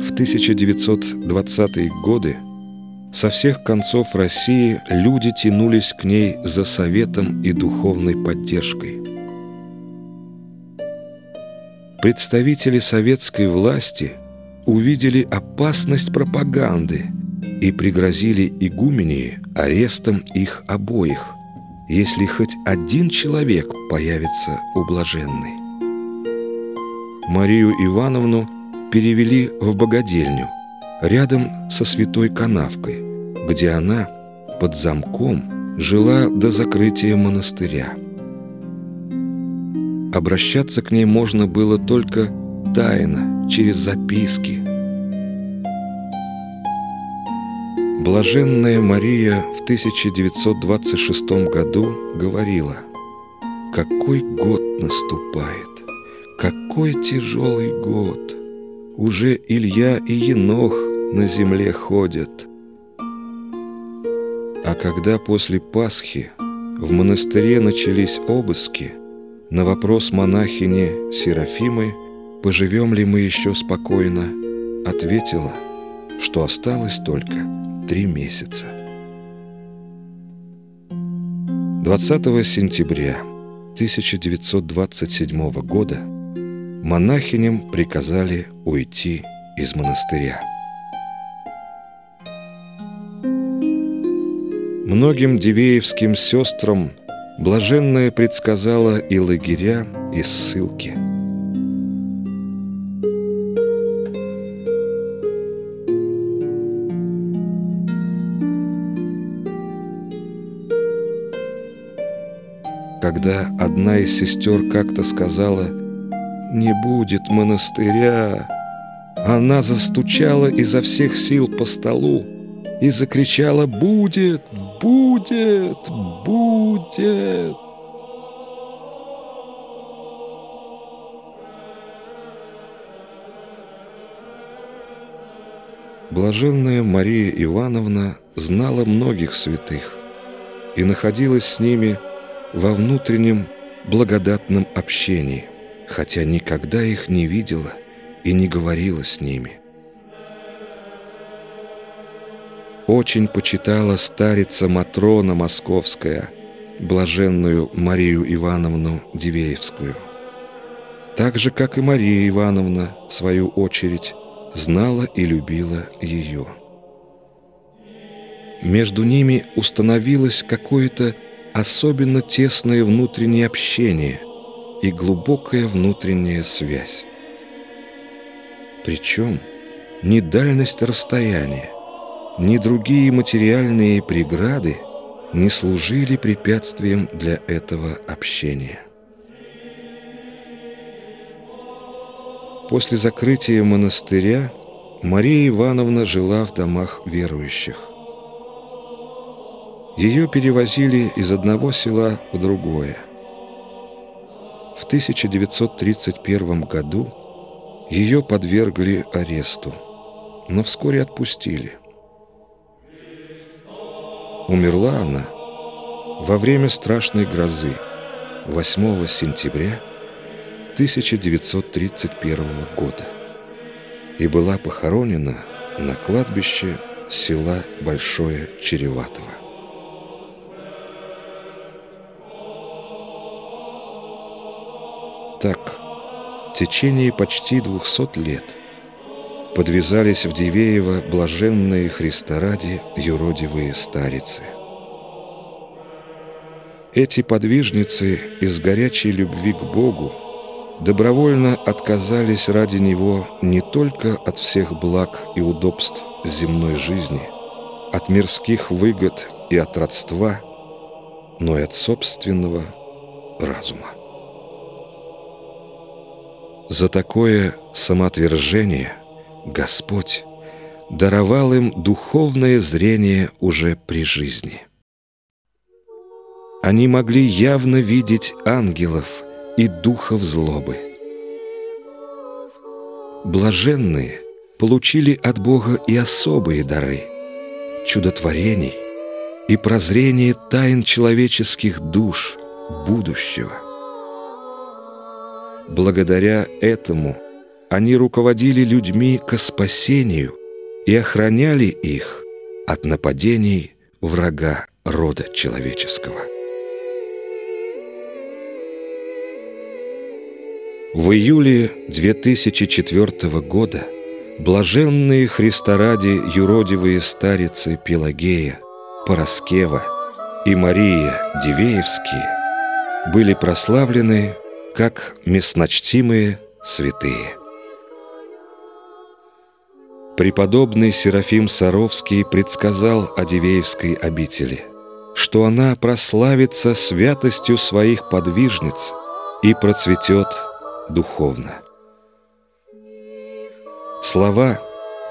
В 1920-е годы со всех концов России люди тянулись к ней за советом и духовной поддержкой. Представители советской власти увидели опасность пропаганды и пригрозили игумении арестом их обоих, если хоть один человек появится у блаженной. Марию Ивановну перевели в богадельню, рядом со святой канавкой, где она под замком жила до закрытия монастыря. Обращаться к ней можно было только тайно, через записки. Блаженная Мария в 1926 году говорила, «Какой год наступает! Какой тяжелый год! Уже Илья и Енох на земле ходят!» А когда после Пасхи в монастыре начались обыски, на вопрос монахини Серафимы, поживем ли мы еще спокойно, ответила, что осталось только три месяца. 20 сентября 1927 года монахиням приказали уйти из монастыря. Многим дивеевским сестрам блаженная предсказала и лагеря, и ссылки. Когда одна из сестер как-то сказала «Не будет монастыря», она застучала изо всех сил по столу и закричала «Будет! Будет! Будет!» Блаженная Мария Ивановна знала многих святых и находилась с ними во внутреннем благодатном общении, хотя никогда их не видела и не говорила с ними. Очень почитала старица Матрона Московская, блаженную Марию Ивановну Дивеевскую. Так же, как и Мария Ивановна, в свою очередь, знала и любила ее. Между ними установилось какое-то особенно тесное внутреннее общение и глубокая внутренняя связь. Причем ни дальность расстояния, ни другие материальные преграды не служили препятствием для этого общения. После закрытия монастыря Мария Ивановна жила в домах верующих. Ее перевозили из одного села в другое. В 1931 году ее подвергли аресту, но вскоре отпустили. Умерла она во время страшной грозы 8 сентября 1931 года и была похоронена на кладбище села Большое Череватово. Так, в течение почти двухсот лет подвязались в Дивеево блаженные Христа ради юродивые старицы. Эти подвижницы из горячей любви к Богу добровольно отказались ради Него не только от всех благ и удобств земной жизни, от мирских выгод и от родства, но и от собственного разума. За такое самоотвержение Господь даровал им духовное зрение уже при жизни. Они могли явно видеть ангелов и духов злобы. Блаженные получили от Бога и особые дары, чудотворений и прозрение тайн человеческих душ будущего – Благодаря этому они руководили людьми ко спасению и охраняли их от нападений врага рода человеческого. В июле 2004 года блаженные Христа ради юродивые старицы Пелагея, Пороскева и Мария Дивеевские были прославлены как местночтимые святые. Преподобный Серафим Саровский предсказал о Дивеевской обители, что она прославится святостью своих подвижниц и процветет духовно. Слова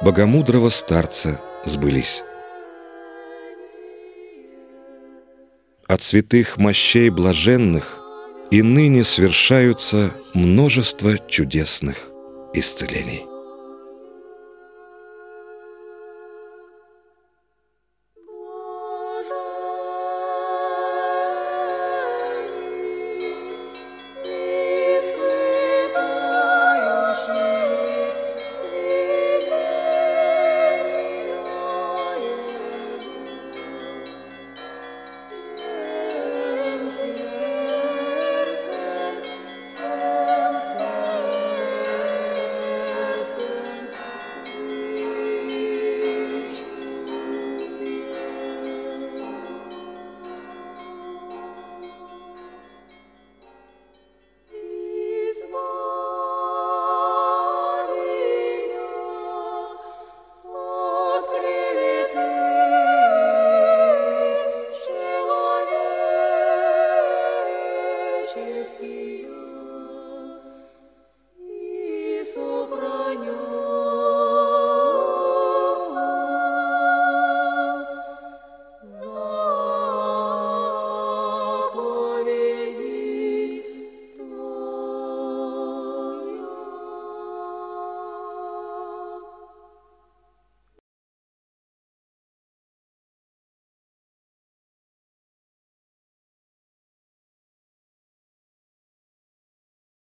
богомудрого старца сбылись. От святых мощей блаженных и ныне свершаются множество чудесных исцелений.